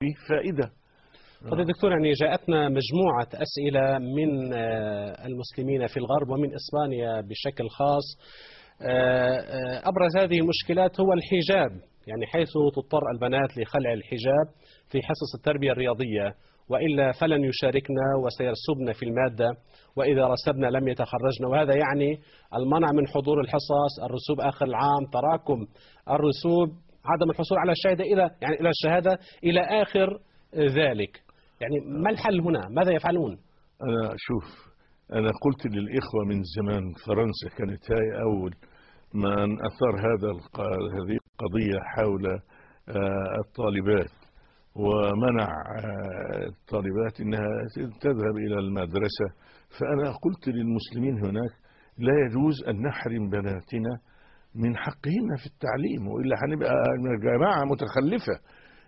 فيه فائدة فضيلة الدكتور يعني جاءتنا مجموعة أسئلة من آه، المسلمين في الغرب ومن إسبانيا بشكل خاص. آه، آه، أبرز هذه المشكلات هو الحجاب يعني حيث تضطر البنات لخلع الحجاب في حصص التربية الرياضية وإلا فلن يشاركنا وسيرسبن في المادة وإذا رسبنا لم يتخرجن وهذا يعني المنع من حضور الحصص الرسوب آخر العام تراكم الرسوب عدم الحصول على الشهادة إلى يعني إلى الشهادة إلى آخر ذلك. يعني ما الحل هنا؟ ماذا يفعلون؟ أنا شوف أنا قلت للإخوة من زمان فرنسا كانت هاي أول من أثار هذا هذه القضية حول آه، الطالبات ومنع آه، الطالبات أنها تذهب إلى المدرسة. فأنا قلت للمسلمين هناك لا يجوز أن نحرم بناتنا من حقهن في التعليم وإلا هنبقى جماعة متخلفة.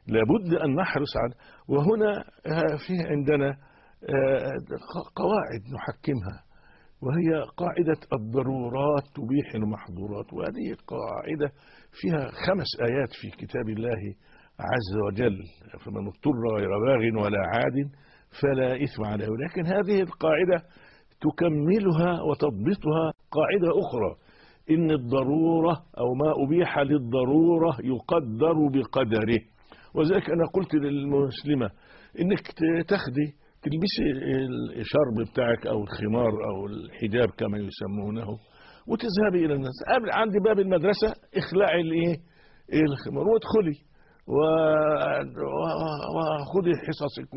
لابد أن نحرص على وهنا آه، في عندنا آه، قواعد نحكمها وهي قاعدة الضرورات تبيح المحظورات. وهذه قاعدة فيها خمس آيات في كتاب الله عز وجل. فمن اضطر غير باغ ولا عاد فلا إثم عليه. ولكن هذه القاعدة تكملها وتضبطها قاعدة أخرى. إن الضرورة أو ما أبيح للضرورة يقدر بقدره. وذلك أنا قلت للمسلمة إنك تاخدي تلبسي الشرب بتاعك أو الخمار أو الحجاب كما يسمونه وتذهبي إلى الناس قبل عند باب المدرسة اخلعي الإيه؟ الخمار. وادخلي وخذي حصصك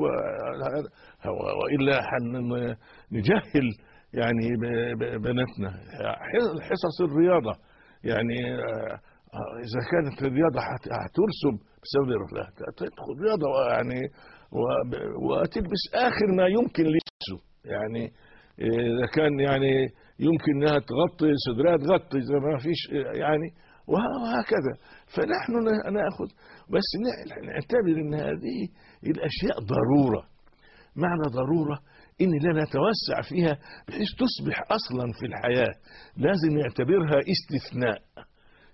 وإلا حن- نجهل يعني بناتنا حصص الرياضة يعني آه، إذا كانت الرياضة هت- هترسب بسبب لا تدخل رياضة يعني وتلبس آخر ما يمكن لبسه يعني إذا كان يعني يمكن إنها تغطي صدرها تغطي إذا ما فيش يعني وه- وهكذا. فنحن نأخذ بس نعتبر إن هذه الأشياء ضرورة. معنى ضرورة ان لا نتوسع فيها بحيث تصبح أصلا في الحياة. لازم نعتبرها استثناء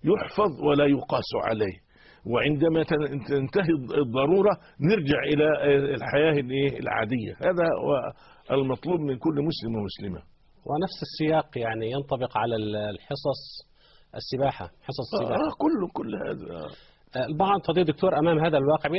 يحفظ ولا يقاس عليه. وعندما تن- تنتهي الضرورة نرجع إلى الحياة الإيه؟ العادية. هذا هو المطلوب من كل مسلم ومسلمة. ونفس السياق يعني ينطبق على الحصص السباحة حصص السباحة. آه كله كل هذا. البعض فضيل دكتور أمام هذا الواقع.